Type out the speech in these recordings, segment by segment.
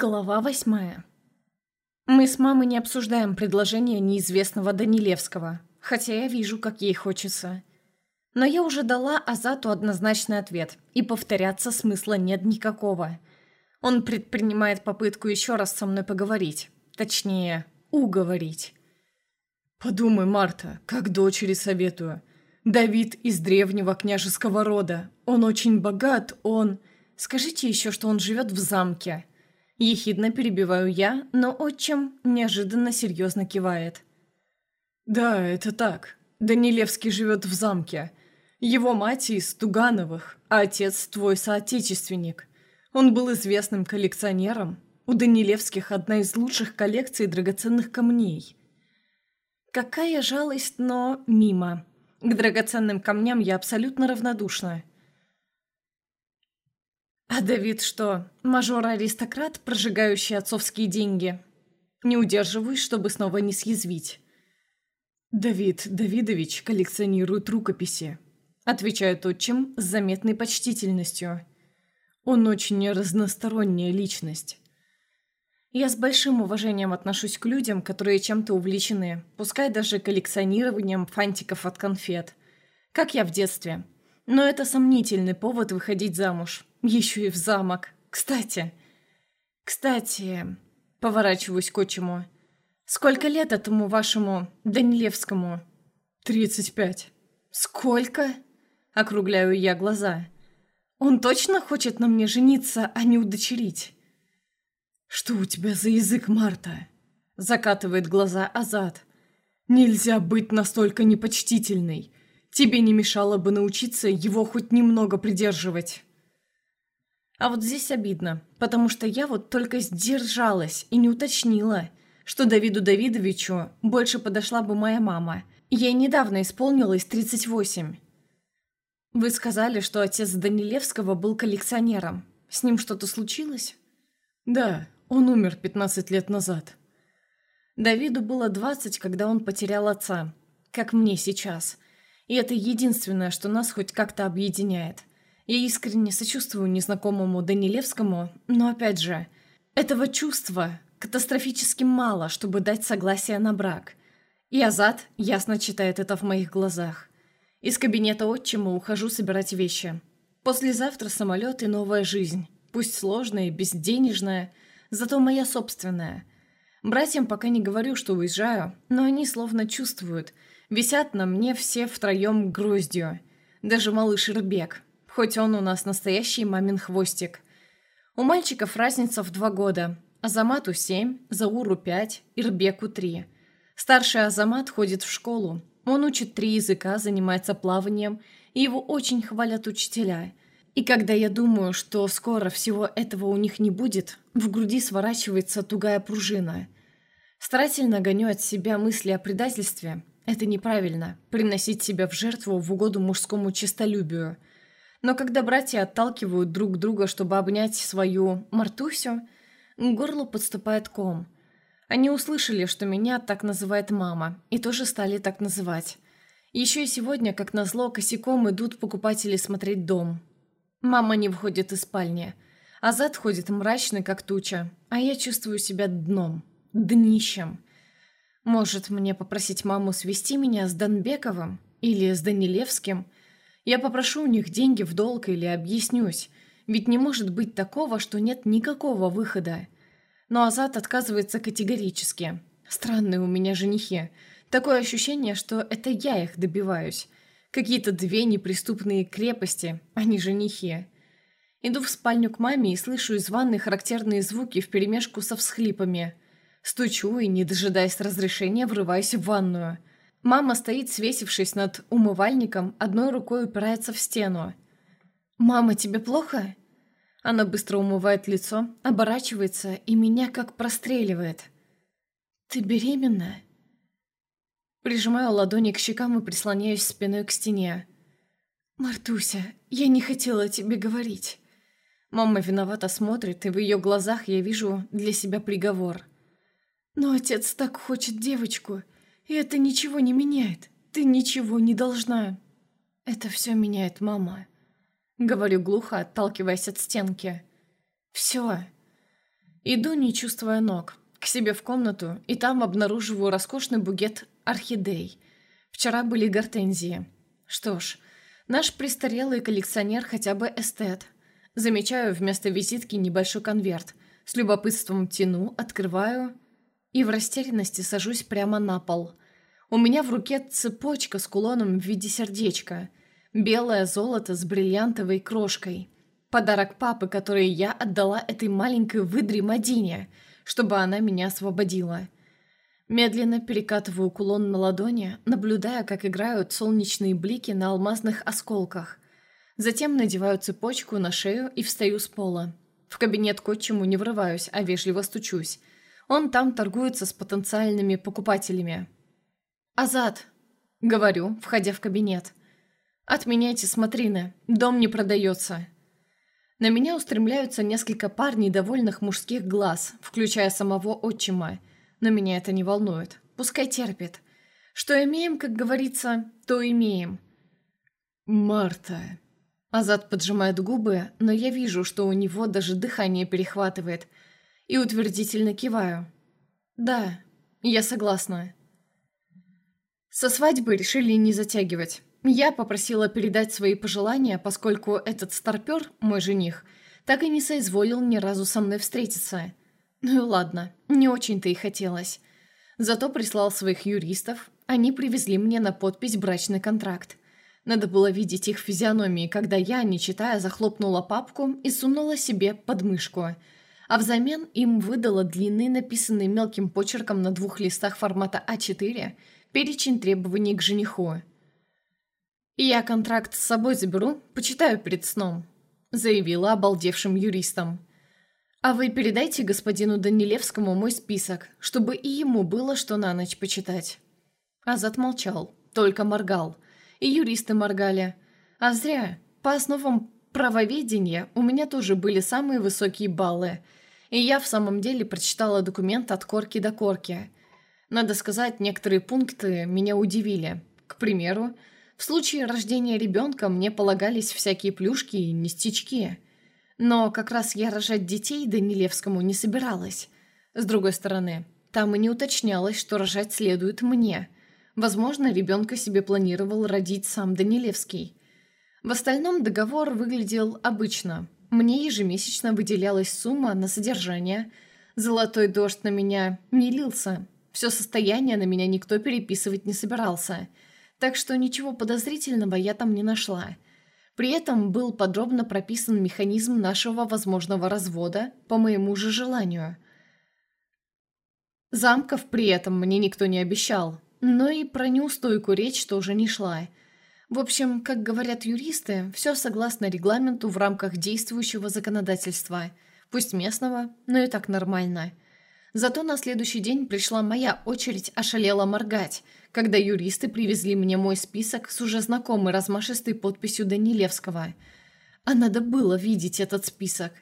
Глава восьмая. Мы с мамой не обсуждаем предложение неизвестного Данилевского, хотя я вижу, как ей хочется. Но я уже дала Азату однозначный ответ, и повторяться смысла нет никакого. Он предпринимает попытку еще раз со мной поговорить, точнее, уговорить. «Подумай, Марта, как дочери советую. Давид из древнего княжеского рода. Он очень богат, он...» «Скажите еще, что он живет в замке», Ехидно перебиваю я, но отчим неожиданно серьезно кивает. «Да, это так. Данилевский живет в замке. Его мать из Тугановых, а отец твой соотечественник. Он был известным коллекционером. У Данилевских одна из лучших коллекций драгоценных камней». Какая жалость, но мимо. К драгоценным камням я абсолютно равнодушна. А Давид что, мажор-аристократ, прожигающий отцовские деньги? Не удерживаюсь, чтобы снова не съязвить. «Давид Давидович коллекционирует рукописи», — отвечает отчим с заметной почтительностью. «Он очень разносторонняя личность». Я с большим уважением отношусь к людям, которые чем-то увлечены, пускай даже коллекционированием фантиков от конфет. Как я в детстве. Но это сомнительный повод выходить замуж. Еще и в замок. Кстати... Кстати... Поворачиваюсь к отчиму. Сколько лет этому вашему Данилевскому? Тридцать пять. Сколько? Округляю я глаза. Он точно хочет на мне жениться, а не удочерить? Что у тебя за язык, Марта? Закатывает глаза Азат. Нельзя быть настолько непочтительной. Тебе не мешало бы научиться его хоть немного придерживать. А вот здесь обидно, потому что я вот только сдержалась и не уточнила, что Давиду Давидовичу больше подошла бы моя мама. Ей недавно исполнилось 38. Вы сказали, что отец Данилевского был коллекционером. С ним что-то случилось? Да, он умер 15 лет назад. Давиду было 20, когда он потерял отца, как мне сейчас. И это единственное, что нас хоть как-то объединяет. Я искренне сочувствую незнакомому Данилевскому, но опять же, этого чувства катастрофически мало, чтобы дать согласие на брак. И Азат ясно читает это в моих глазах. Из кабинета отчима ухожу собирать вещи. Послезавтра самолет и новая жизнь. Пусть сложная и безденежная, зато моя собственная. Братьям пока не говорю, что уезжаю, но они словно чувствуют. Висят на мне все втроем гроздью. Даже малыш Ирбек, хоть он у нас настоящий мамин хвостик. У мальчиков разница в два года. Азамату семь, Зауру пять, Ирбеку три. Старший Азамат ходит в школу. Он учит три языка, занимается плаванием, и его очень хвалят учителя. И когда я думаю, что скоро всего этого у них не будет, в груди сворачивается тугая пружина. Старательно гоню от себя мысли о предательстве. Это неправильно – приносить себя в жертву в угоду мужскому честолюбию – но когда братья отталкивают друг друга, чтобы обнять свою Мартусю, к горлу подступает ком. Они услышали, что меня так называет мама, и тоже стали так называть. Еще и сегодня, как назло, косяком идут покупатели смотреть дом. Мама не выходит из спальни. Азат ходит мрачный, как туча, а я чувствую себя дном, днищем. Может, мне попросить маму свести меня с Донбековым или с Данилевским – я попрошу у них деньги в долг или объяснюсь, ведь не может быть такого, что нет никакого выхода. Но Азат отказывается категорически. Странные у меня женихи. Такое ощущение, что это я их добиваюсь. Какие-то две неприступные крепости, а не женихи. Иду в спальню к маме и слышу из ванной характерные звуки вперемешку со всхлипами. Стучу и, не дожидаясь разрешения, врываюсь в ванную – Мама стоит, свесившись над умывальником, одной рукой упирается в стену. «Мама, тебе плохо?» Она быстро умывает лицо, оборачивается и меня как простреливает. «Ты беременна?» Прижимаю ладони к щекам и прислоняюсь спиной к стене. «Мартуся, я не хотела тебе говорить». Мама виновато смотрит, и в ее глазах я вижу для себя приговор. «Но отец так хочет девочку. И это ничего не меняет. Ты ничего не должна. Это все меняет мама. Говорю глухо, отталкиваясь от стенки. Все. Иду, не чувствуя ног, к себе в комнату, и там обнаруживаю роскошный букет орхидей. Вчера были гортензии. Что ж, наш престарелый коллекционер хотя бы эстет. Замечаю вместо визитки небольшой конверт. С любопытством тяну, открываю и в растерянности сажусь прямо на пол. У меня в руке цепочка с кулоном в виде сердечка. Белое золото с бриллиантовой крошкой. Подарок папы, который я отдала этой маленькой выдре Мадине, чтобы она меня освободила. Медленно перекатываю кулон на ладони, наблюдая, как играют солнечные блики на алмазных осколках. Затем надеваю цепочку на шею и встаю с пола. В кабинет к отчиму не врываюсь, а вежливо стучусь. Он там торгуется с потенциальными покупателями. «Азат!» — говорю, входя в кабинет. «Отменяйте смотрины, дом не продается». На меня устремляются несколько пар недовольных мужских глаз, включая самого отчима. Но меня это не волнует. Пускай терпит. Что имеем, как говорится, то имеем. «Марта...» Азат поджимает губы, но я вижу, что у него даже дыхание перехватывает – и утвердительно киваю. «Да, я согласна». Со свадьбы решили не затягивать. Я попросила передать свои пожелания, поскольку этот старпер, мой жених, так и не соизволил ни разу со мной встретиться. Ну и ладно, не очень-то и хотелось. Зато прислал своих юристов, они привезли мне на подпись брачный контракт. Надо было видеть их физиономии, когда я, не читая, захлопнула папку и сунула себе под мышку – а взамен им выдала длинный, написанный мелким почерком на двух листах формата А4, перечень требований к жениху. «Я контракт с собой заберу, почитаю перед сном», заявила обалдевшим юристам. «А вы передайте господину Данилевскому мой список, чтобы и ему было что на ночь почитать». Азат молчал, только моргал. И юристы моргали. А зря. По основам правоведения у меня тоже были самые высокие баллы – и я в самом деле прочитала документ от корки до корки. Надо сказать, некоторые пункты меня удивили. К примеру, в случае рождения ребенка мне полагались всякие плюшки и нестечки. Но как раз я рожать детей Данилевскому не собиралась. С другой стороны, там и не уточнялось, что рожать следует мне. Возможно, ребенка себе планировал родить сам Данилевский. В остальном договор выглядел обычно – мне ежемесячно выделялась сумма на содержание. Золотой дождь на меня не лился. Все состояние на меня никто переписывать не собирался. Так что ничего подозрительного я там не нашла. При этом был подробно прописан механизм нашего возможного развода по моему же желанию. Замков при этом мне никто не обещал. Но и про неустойку речь тоже не шла – в общем, как говорят юристы, все согласно регламенту в рамках действующего законодательства. Пусть местного, но и так нормально. Зато на следующий день пришла моя очередь ошалела моргать, когда юристы привезли мне мой список с уже знакомой размашистой подписью Данилевского. А надо было видеть этот список.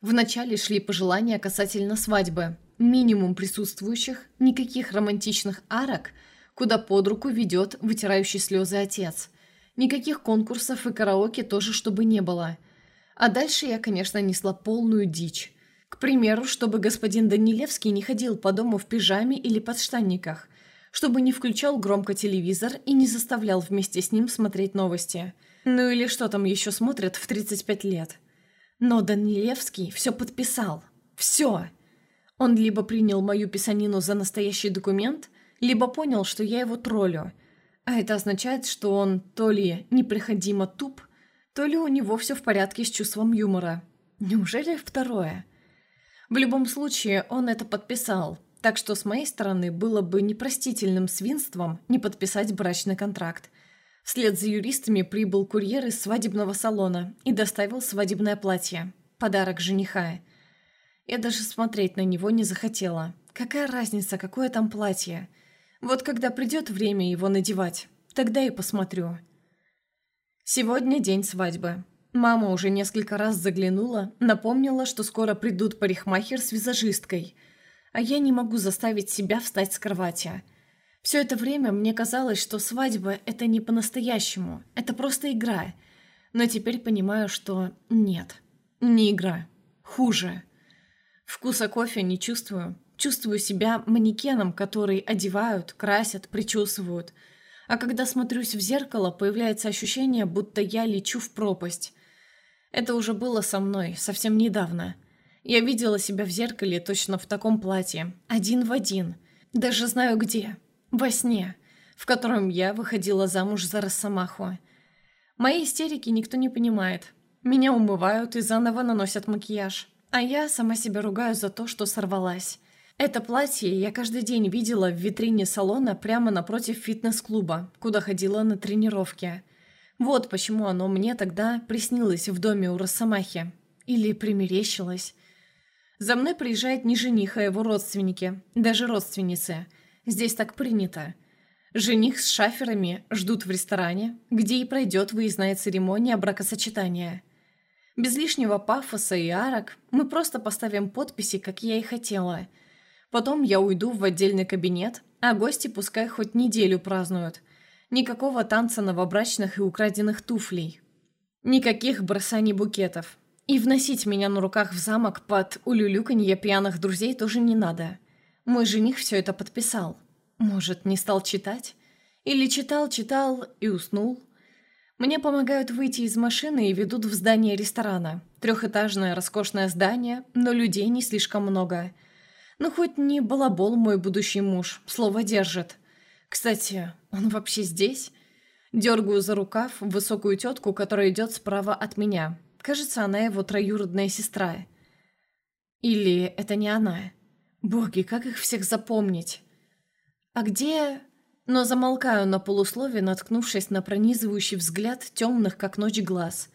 Вначале шли пожелания касательно свадьбы. Минимум присутствующих, никаких романтичных арок, куда под руку ведет вытирающий слезы отец – Никаких конкурсов и караоке тоже чтобы не было. А дальше я, конечно, несла полную дичь. К примеру, чтобы господин Данилевский не ходил по дому в пижаме или подштанниках, чтобы не включал громко телевизор и не заставлял вместе с ним смотреть новости. Ну или что там еще смотрят в 35 лет. Но Данилевский все подписал. Все. Он либо принял мою писанину за настоящий документ, либо понял, что я его троллю – а это означает, что он то ли неприходимо туп, то ли у него все в порядке с чувством юмора. Неужели второе? В любом случае, он это подписал, так что с моей стороны было бы непростительным свинством не подписать брачный контракт. Вслед за юристами прибыл курьер из свадебного салона и доставил свадебное платье. Подарок жениха. Я даже смотреть на него не захотела. Какая разница, какое там платье? Вот когда придет время его надевать, тогда и посмотрю. Сегодня день свадьбы. Мама уже несколько раз заглянула, напомнила, что скоро придут парикмахер с визажисткой, а я не могу заставить себя встать с кровати. Все это время мне казалось, что свадьба – это не по-настоящему, это просто игра. Но теперь понимаю, что нет, не игра. Хуже. Вкуса кофе не чувствую. Чувствую себя манекеном, который одевают, красят, причесывают. А когда смотрюсь в зеркало, появляется ощущение, будто я лечу в пропасть. Это уже было со мной совсем недавно. Я видела себя в зеркале точно в таком платье, один в один. Даже знаю где. Во сне, в котором я выходила замуж за Росомаху. Мои истерики никто не понимает. Меня умывают и заново наносят макияж. А я сама себя ругаю за то, что сорвалась. Это платье я каждый день видела в витрине салона прямо напротив фитнес-клуба, куда ходила на тренировки. Вот почему оно мне тогда приснилось в доме у Росомахи. Или примерещилось. За мной приезжает не жених, а его родственники, даже родственницы. Здесь так принято. Жених с шаферами ждут в ресторане, где и пройдет выездная церемония бракосочетания. Без лишнего пафоса и арок мы просто поставим подписи, как я и хотела. Потом я уйду в отдельный кабинет, а гости пускай хоть неделю празднуют. Никакого танца новобрачных и украденных туфлей. Никаких бросаний букетов. И вносить меня на руках в замок под улюлюканье пьяных друзей тоже не надо. Мой жених все это подписал. Может, не стал читать? Или читал-читал и уснул? Мне помогают выйти из машины и ведут в здание ресторана. Трехэтажное роскошное здание, но людей не слишком много. Ну, хоть не балабол мой будущий муж, слово держит. Кстати, он вообще здесь? Дергаю за рукав высокую тетку, которая идет справа от меня. Кажется, она его троюродная сестра. Или это не она? Боги, как их всех запомнить? А где... Но замолкаю на полуслове, наткнувшись на пронизывающий взгляд темных, как ночь, глаз.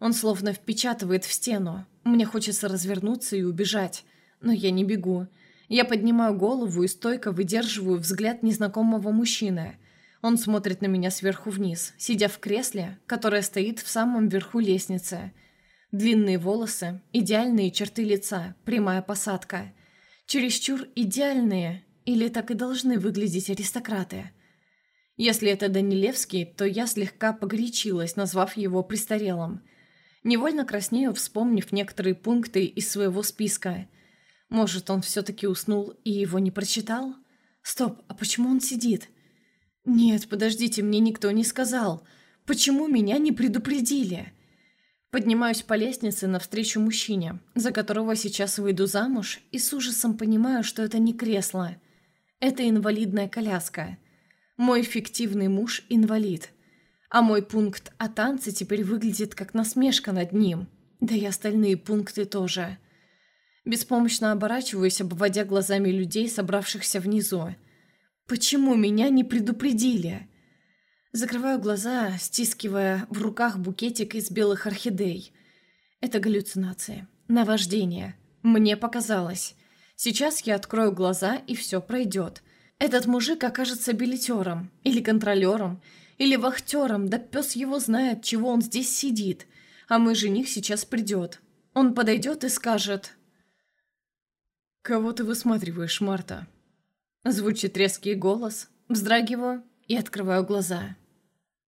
Он словно впечатывает в стену. Мне хочется развернуться и убежать. Но я не бегу. Я поднимаю голову и стойко выдерживаю взгляд незнакомого мужчины. Он смотрит на меня сверху вниз, сидя в кресле, которое стоит в самом верху лестницы. Длинные волосы, идеальные черты лица, прямая посадка. Чересчур идеальные, или так и должны выглядеть аристократы. Если это Данилевский, то я слегка погорячилась, назвав его престарелым. Невольно краснею, вспомнив некоторые пункты из своего списка. Может, он все-таки уснул и его не прочитал? Стоп, а почему он сидит? Нет, подождите, мне никто не сказал. Почему меня не предупредили?» Поднимаюсь по лестнице навстречу мужчине, за которого сейчас выйду замуж, и с ужасом понимаю, что это не кресло. Это инвалидная коляска. Мой фиктивный муж – инвалид. А мой пункт о танце теперь выглядит как насмешка над ним. Да и остальные пункты тоже. Беспомощно оборачиваюсь, обводя глазами людей, собравшихся внизу. Почему меня не предупредили? Закрываю глаза, стискивая в руках букетик из белых орхидей. Это галлюцинации. Наваждение. Мне показалось. Сейчас я открою глаза, и все пройдет. Этот мужик окажется билетером, или контролером, или вахтером, да пес его знает, чего он здесь сидит. А мой жених сейчас придет. Он подойдет и скажет... «Кого ты высматриваешь, Марта?» Звучит резкий голос, вздрагиваю и открываю глаза.